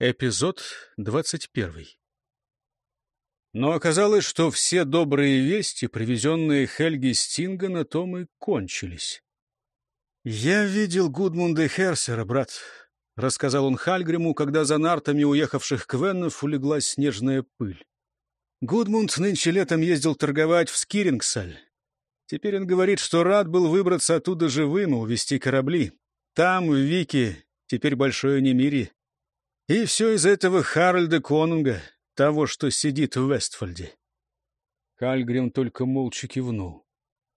Эпизод 21. Но оказалось, что все добрые вести, привезенные Хельги Стинга, на том и кончились. «Я видел Гудмунда Херсера, брат», — рассказал он Хальгриму, когда за нартами уехавших квеннов улеглась снежная пыль. Гудмунд нынче летом ездил торговать в Скирингсаль. Теперь он говорит, что рад был выбраться оттуда живым и увезти корабли. Там, в Вике, теперь большое немирье. И все из этого Харальда Конунга, того, что сидит в Вестфольде. Хальгрим только молча кивнул.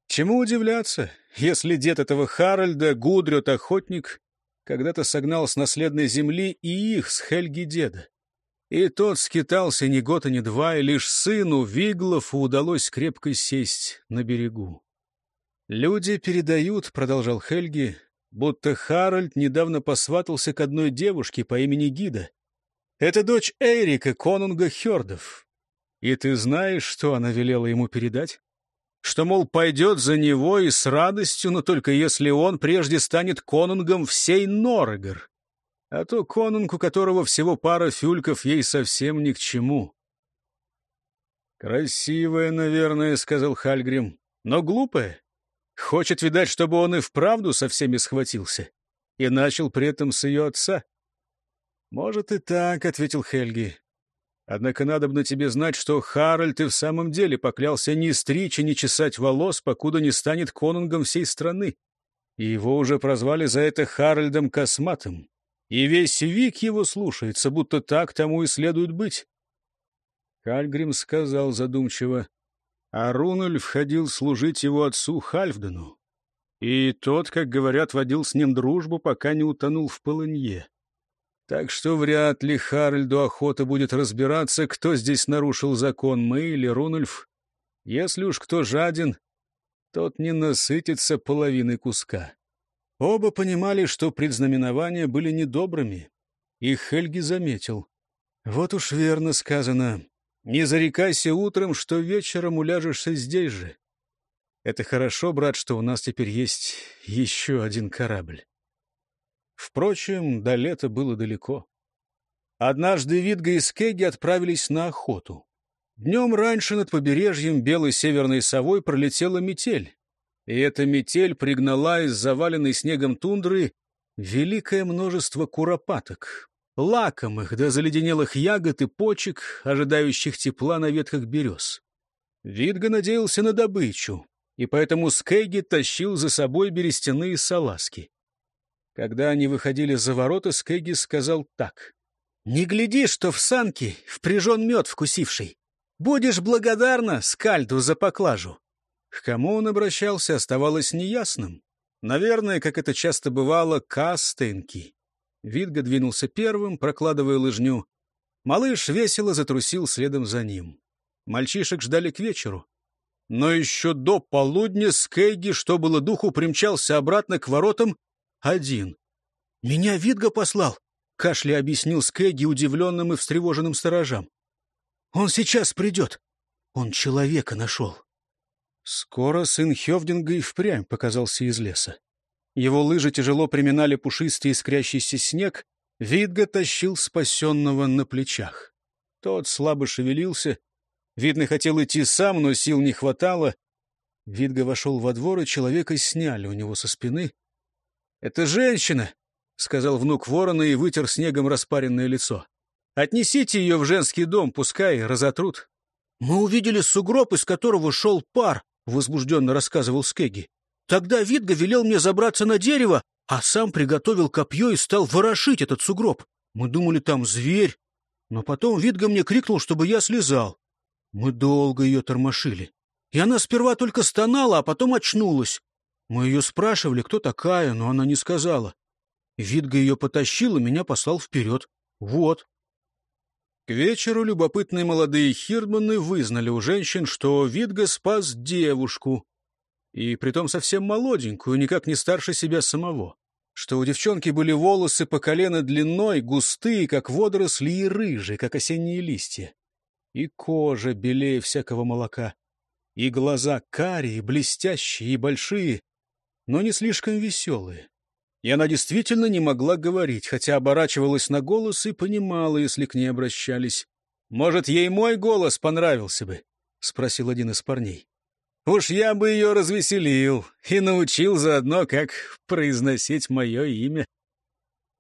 Чему удивляться, если дед этого Харальда, Гудрет охотник, когда-то согнал с наследной земли и их с Хельги деда. И тот скитался ни год и ни два, и лишь сыну Виглофу удалось крепко сесть на берегу. «Люди передают», — продолжал Хельги, будто Харальд недавно посватался к одной девушке по имени Гида. Это дочь Эрика, конунга Хердов. И ты знаешь, что она велела ему передать? Что, мол, пойдет за него и с радостью, но только если он прежде станет конунгом всей Норегор. А то конунг, у которого всего пара фюльков, ей совсем ни к чему. «Красивая, наверное», — сказал Хальгрим, — «но глупая. Хочет, видать, чтобы он и вправду со всеми схватился. И начал при этом с ее отца. «Может и так», — ответил Хельги. «Однако надо бы на тебе знать, что Харальд и в самом деле поклялся не стричь и не чесать волос, покуда не станет конунгом всей страны. И его уже прозвали за это Харальдом Косматым. И весь Вик его слушается, будто так тому и следует быть». Хальгрим сказал задумчиво а Рунуль входил служить его отцу Хальфдену. И тот, как говорят, водил с ним дружбу, пока не утонул в полынье. Так что вряд ли Харальду охота будет разбираться, кто здесь нарушил закон, мы или Рунульф. Если уж кто жаден, тот не насытится половиной куска. Оба понимали, что предзнаменования были недобрыми. И Хельги заметил. Вот уж верно сказано, не зарекайся утром, что вечером уляжешься здесь же. Это хорошо, брат, что у нас теперь есть еще один корабль. Впрочем, до лета было далеко. Однажды Витга и Скеги отправились на охоту. Днем раньше над побережьем белой северной совой пролетела метель. И эта метель пригнала из заваленной снегом тундры великое множество куропаток, лакомых до заледенелых ягод и почек, ожидающих тепла на ветках берез. Видга надеялся на добычу, и поэтому Скейги тащил за собой берестяные салазки. Когда они выходили за ворота, Скейги сказал так. «Не гляди, что в санке впряжен мед вкусивший. Будешь благодарна скальду за поклажу». К кому он обращался, оставалось неясным. Наверное, как это часто бывало, Кастенки. Витга двинулся первым, прокладывая лыжню. Малыш весело затрусил следом за ним. Мальчишек ждали к вечеру. Но еще до полудня Скейги, что было духу, примчался обратно к воротам один. «Меня Витга послал», — кашля объяснил Скейги удивленным и встревоженным сторожам. «Он сейчас придет. Он человека нашел». Скоро сын Хевдинга и впрямь показался из леса. Его лыжи тяжело приминали пушистый искрящийся снег. Видга тащил спасенного на плечах. Тот слабо шевелился. Видно, хотел идти сам, но сил не хватало. Видга вошел во двор, и человека сняли у него со спины. — Это женщина, — сказал внук ворона и вытер снегом распаренное лицо. — Отнесите ее в женский дом, пускай разотрут. — Мы увидели сугроб, из которого шел пар, — возбужденно рассказывал Скеги. Тогда Витга велел мне забраться на дерево, а сам приготовил копье и стал ворошить этот сугроб. Мы думали, там зверь. Но потом Витга мне крикнул, чтобы я слезал. Мы долго ее тормошили. И она сперва только стонала, а потом очнулась. Мы ее спрашивали, кто такая, но она не сказала. Витга ее потащил и меня послал вперед. Вот. К вечеру любопытные молодые хирдманы вызнали у женщин, что Витга спас девушку, и притом совсем молоденькую, никак не старше себя самого, что у девчонки были волосы по колено длиной, густые, как водоросли, и рыжие, как осенние листья, и кожа белее всякого молока, и глаза карие, блестящие и большие, но не слишком веселые. И она действительно не могла говорить, хотя оборачивалась на голос и понимала, если к ней обращались. «Может, ей мой голос понравился бы?» — спросил один из парней. «Уж я бы ее развеселил и научил заодно, как произносить мое имя».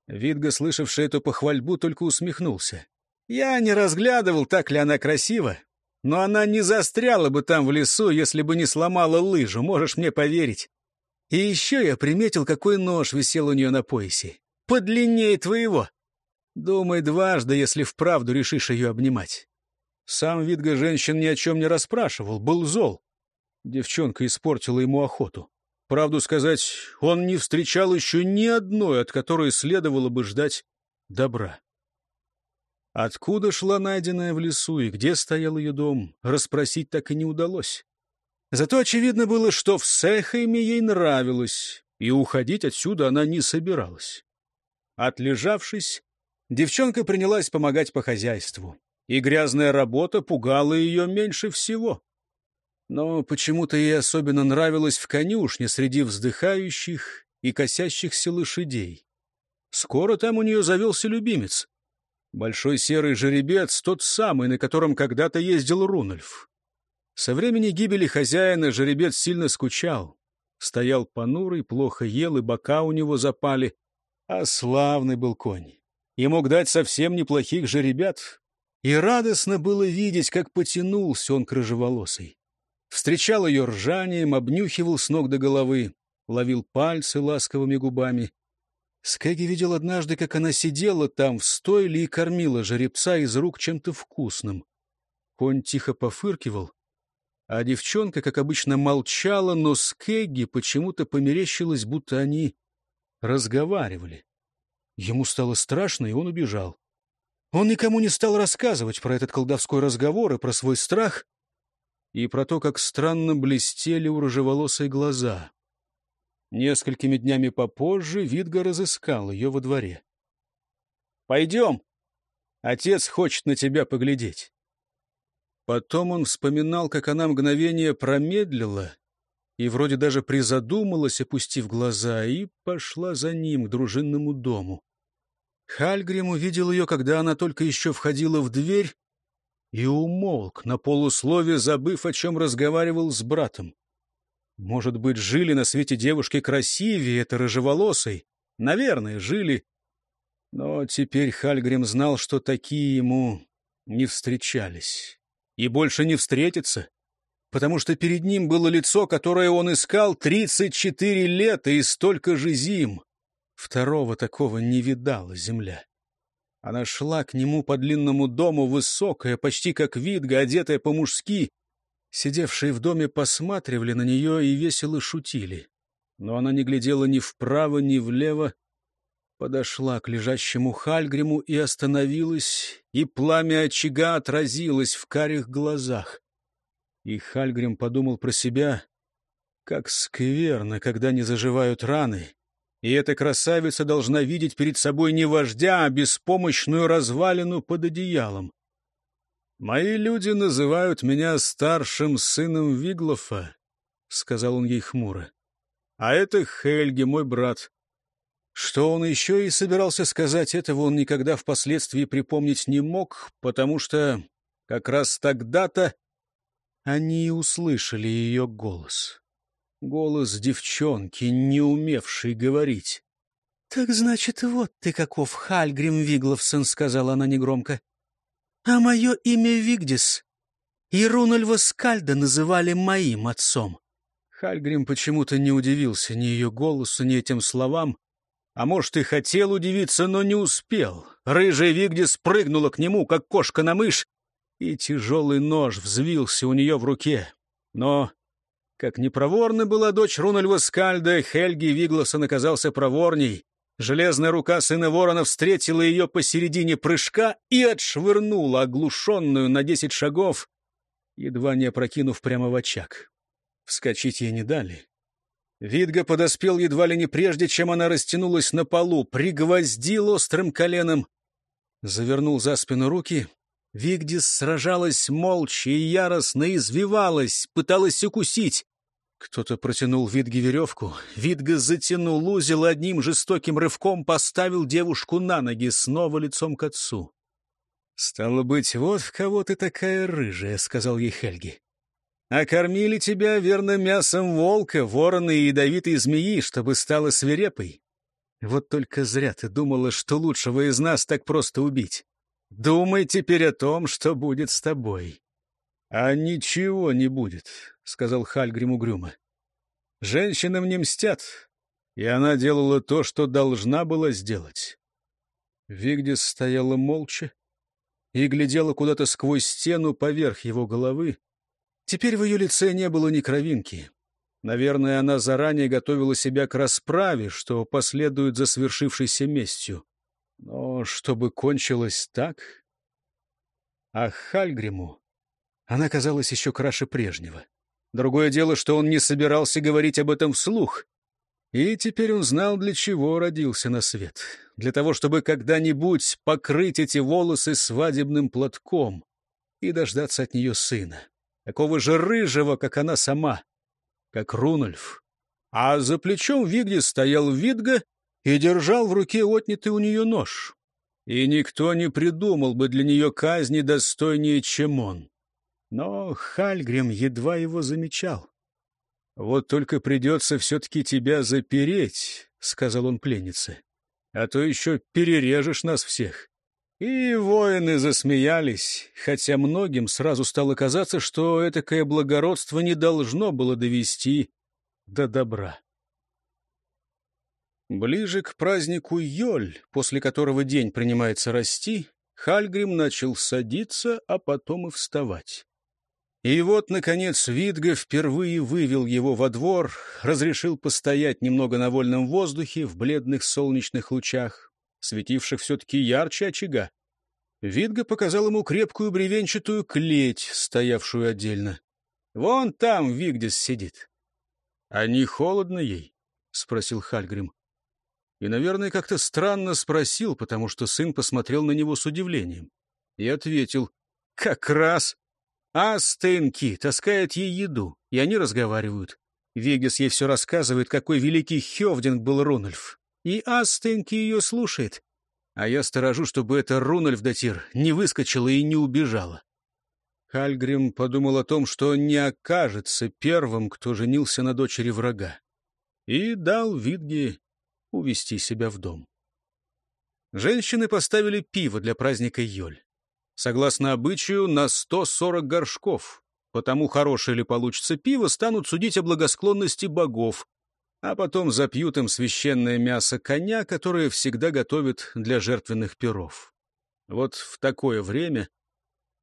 Видга, слышавший эту похвальбу, только усмехнулся. «Я не разглядывал, так ли она красива, но она не застряла бы там в лесу, если бы не сломала лыжу, можешь мне поверить. И еще я приметил, какой нож висел у нее на поясе. Подлиннее твоего. Думай дважды, если вправду решишь ее обнимать. Сам Видга женщин ни о чем не расспрашивал, был зол. Девчонка испортила ему охоту. Правду сказать, он не встречал еще ни одной, от которой следовало бы ждать добра. Откуда шла найденная в лесу и где стоял ее дом, расспросить так и не удалось. Зато очевидно было, что в Сехайме ей нравилось, и уходить отсюда она не собиралась. Отлежавшись, девчонка принялась помогать по хозяйству, и грязная работа пугала ее меньше всего. Но почему-то ей особенно нравилось в конюшне среди вздыхающих и косящихся лошадей. Скоро там у нее завелся любимец. Большой серый жеребец, тот самый, на котором когда-то ездил Рунольф. Со времени гибели хозяина жеребец сильно скучал. Стоял понурый, плохо ел, и бока у него запали. А славный был конь. И мог дать совсем неплохих жеребят. И радостно было видеть, как потянулся он к рыжеволосой. Встречал ее ржанием, обнюхивал с ног до головы, ловил пальцы ласковыми губами. Скеги видел однажды, как она сидела там в стойле и кормила жеребца из рук чем-то вкусным. Конь тихо пофыркивал, а девчонка, как обычно, молчала, но с Кэгги почему-то померещилось, будто они разговаривали. Ему стало страшно, и он убежал. Он никому не стал рассказывать про этот колдовской разговор и про свой страх, и про то, как странно блестели у рыжеволосой глаза. Несколькими днями попозже Видга разыскал ее во дворе. — Пойдем. Отец хочет на тебя поглядеть. Потом он вспоминал, как она мгновение промедлила и вроде даже призадумалась, опустив глаза, и пошла за ним к дружинному дому. Хальгрим увидел ее, когда она только еще входила в дверь, и умолк, на полуслове забыв, о чем разговаривал с братом. Может быть, жили на свете девушки красивее, это рыжеволосой? Наверное, жили. Но теперь Хальгрим знал, что такие ему не встречались и больше не встретится, потому что перед ним было лицо, которое он искал 34 лета и столько же зим. Второго такого не видала земля. Она шла к нему по длинному дому, высокая, почти как Видга, одетая по-мужски. Сидевшие в доме посматривали на нее и весело шутили. Но она не глядела ни вправо, ни влево, подошла к лежащему Хальгриму и остановилась, и пламя очага отразилось в карих глазах. И Хальгрим подумал про себя, как скверно, когда не заживают раны, и эта красавица должна видеть перед собой не вождя, а беспомощную развалину под одеялом. «Мои люди называют меня старшим сыном Виглофа», — сказал он ей хмуро. «А это Хельги, мой брат. Что он еще и собирался сказать, этого он никогда впоследствии припомнить не мог, потому что как раз тогда-то они и услышали ее голос. Голос девчонки, не умевшей говорить. — Так значит, вот ты каков, Хальгрим Вигловсон, — сказала она негромко. — А мое имя Вигдис. И Рунальва Скальда называли моим отцом. Хальгрим почему-то не удивился ни ее голосу, ни этим словам, а может, и хотел удивиться, но не успел. Рыжая Вигди спрыгнула к нему, как кошка на мышь, и тяжелый нож взвился у нее в руке. Но, как непроворна была дочь Рунальва Скальда, Хельги Виглосон оказался проворней. Железная рука сына ворона встретила ее посередине прыжка и отшвырнула, оглушенную на десять шагов, едва не опрокинув прямо в очаг. Вскочить ей не дали. Видга подоспел едва ли не прежде, чем она растянулась на полу, пригвоздил острым коленом, завернул за спину руки. Вигдис сражалась молча и яростно извивалась, пыталась укусить. Кто-то протянул Витге веревку. Витга затянул узел одним жестоким рывком поставил девушку на ноги, снова лицом к отцу. «Стало быть, вот в кого ты такая рыжая», — сказал ей Хельги. «А кормили тебя, верно, мясом волка, ворона и ядовитой змеи, чтобы стала свирепой. Вот только зря ты думала, что лучшего из нас так просто убить. Думай теперь о том, что будет с тобой». «А ничего не будет», — сказал Хальгрим угрюмо. «Женщинам не мстят, и она делала то, что должна была сделать». Вигдис стояла молча и глядела куда-то сквозь стену поверх его головы. Теперь в ее лице не было ни кровинки. Наверное, она заранее готовила себя к расправе, что последует за свершившейся местью. Но чтобы кончилось так... А Хальгриму она казалась еще краше прежнего. Другое дело, что он не собирался говорить об этом вслух. И теперь он знал, для чего родился на свет. Для того, чтобы когда-нибудь покрыть эти волосы свадебным платком и дождаться от нее сына. Такого же рыжего, как она сама, как Рунольф. А за плечом Вигди стоял Видга и держал в руке отнятый у нее нож. И никто не придумал бы для нее казни достойнее, чем он. Но Хальгрим едва его замечал. «Вот только придется все-таки тебя запереть», — сказал он пленнице. «А то еще перережешь нас всех». И воины засмеялись, хотя многим сразу стало казаться, что этакое благородство не должно было довести до добра. Ближе к празднику Йоль, после которого день принимается расти, Хальгрим начал садиться, а потом и вставать. И вот, наконец, Витга впервые вывел его во двор, разрешил постоять немного на вольном воздухе в бледных солнечных лучах, светивших все-таки ярче очага. Витга показал ему крепкую бревенчатую клеть, стоявшую отдельно. «Вон там Вигдис сидит». «А не холодно ей?» — спросил Хальгрим. И, наверное, как-то странно спросил, потому что сын посмотрел на него с удивлением. И ответил, «Как раз!» Астенки таскает ей еду, и они разговаривают. Вегас ей все рассказывает, какой великий Хевдинг был Рунольф. И Астенки ее слушает. А я сторожу, чтобы эта Рунольф Датир не выскочила и не убежала. Хальгрим подумал о том, что не окажется первым, кто женился на дочери врага. И дал Витге увести себя в дом. Женщины поставили пиво для праздника Йоль согласно обычаю, на 140 горшков. Потому хорошее ли получится пиво, станут судить о благосклонности богов, а потом запьют им священное мясо коня, которое всегда готовят для жертвенных перов. Вот в такое время,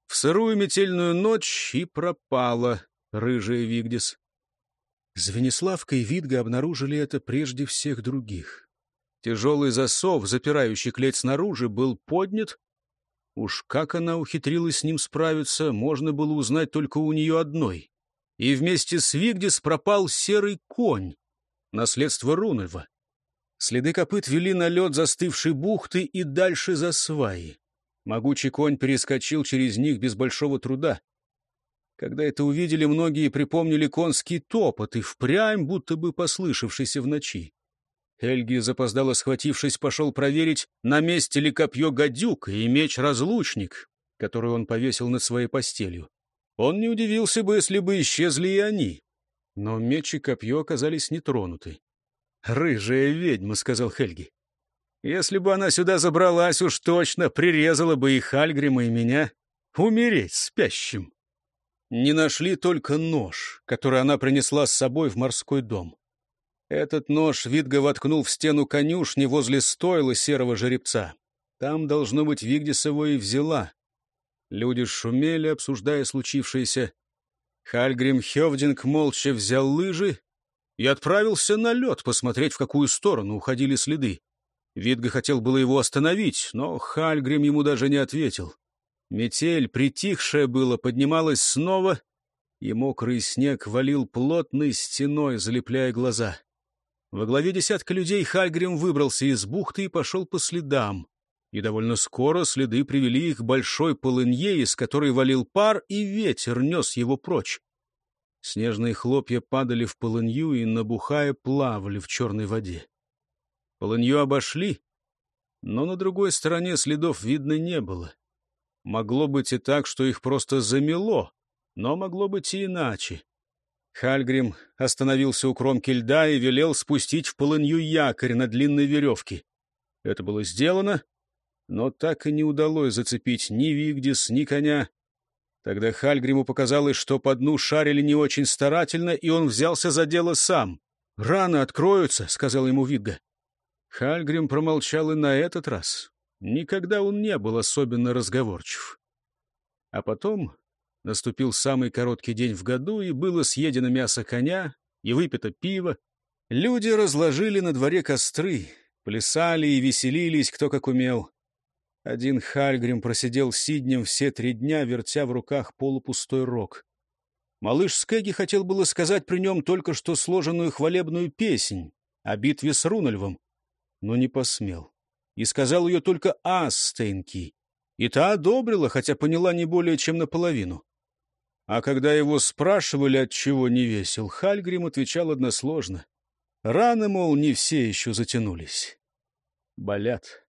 в сырую метельную ночь, и пропала рыжая Вигдис. Звениславка и Видга обнаружили это прежде всех других. Тяжелый засов, запирающий клеть снаружи, был поднят, Уж как она ухитрилась с ним справиться, можно было узнать только у нее одной. И вместе с Вигдис пропал серый конь, наследство Рунельва. Следы копыт вели на лед застывшей бухты и дальше за сваи. Могучий конь перескочил через них без большого труда. Когда это увидели, многие припомнили конский топот и впрямь, будто бы послышавшийся в ночи. Эльги, запоздало схватившись, пошел проверить, на месте ли копье гадюк и меч-разлучник, который он повесил над своей постелью. Он не удивился бы, если бы исчезли и они. Но меч и копье оказались нетронуты. «Рыжая ведьма», — сказал Хельги. «Если бы она сюда забралась, уж точно прирезала бы и Хальгрима, и меня. Умереть спящим». Не нашли только нож, который она принесла с собой в морской дом. Этот нож Витга воткнул в стену конюшни возле стойла серого жеребца. Там, должно быть, Вигдис его и взяла. Люди шумели, обсуждая случившееся. Хальгрим Хевдинг молча взял лыжи и отправился на лед посмотреть, в какую сторону уходили следы. Витга хотел было его остановить, но Хальгрим ему даже не ответил. Метель, притихшая было, поднималась снова, и мокрый снег валил плотной стеной, залепляя глаза. Во главе десятка людей Хальгрим выбрался из бухты и пошел по следам. И довольно скоро следы привели их к большой полынье, из которой валил пар, и ветер нес его прочь. Снежные хлопья падали в полынью и, набухая, плавали в черной воде. Полынью обошли, но на другой стороне следов видно не было. Могло быть и так, что их просто замело, но могло быть и иначе. Хальгрим остановился у кромки льда и велел спустить в полынью якорь на длинной веревке. Это было сделано, но так и не удалось зацепить ни Вигдис, ни коня. Тогда Хальгриму показалось, что по дну шарили не очень старательно, и он взялся за дело сам. «Раны откроются», — сказал ему Видга. Хальгрим промолчал и на этот раз. Никогда он не был особенно разговорчив. А потом наступил самый короткий день в году, и было съедено мясо коня, и выпито пиво. Люди разложили на дворе костры, плясали и веселились, кто как умел. Один Хальгрим просидел сиднем все три дня, вертя в руках полупустой рог. Малыш Скеги хотел было сказать при нем только что сложенную хвалебную песнь о битве с Рунальвом, но не посмел. И сказал ее только Астенки. И та одобрила, хотя поняла не более чем наполовину. А когда его спрашивали, от чего не весел, Хальгрим отвечал односложно. Раны, мол, не все еще затянулись. Болят.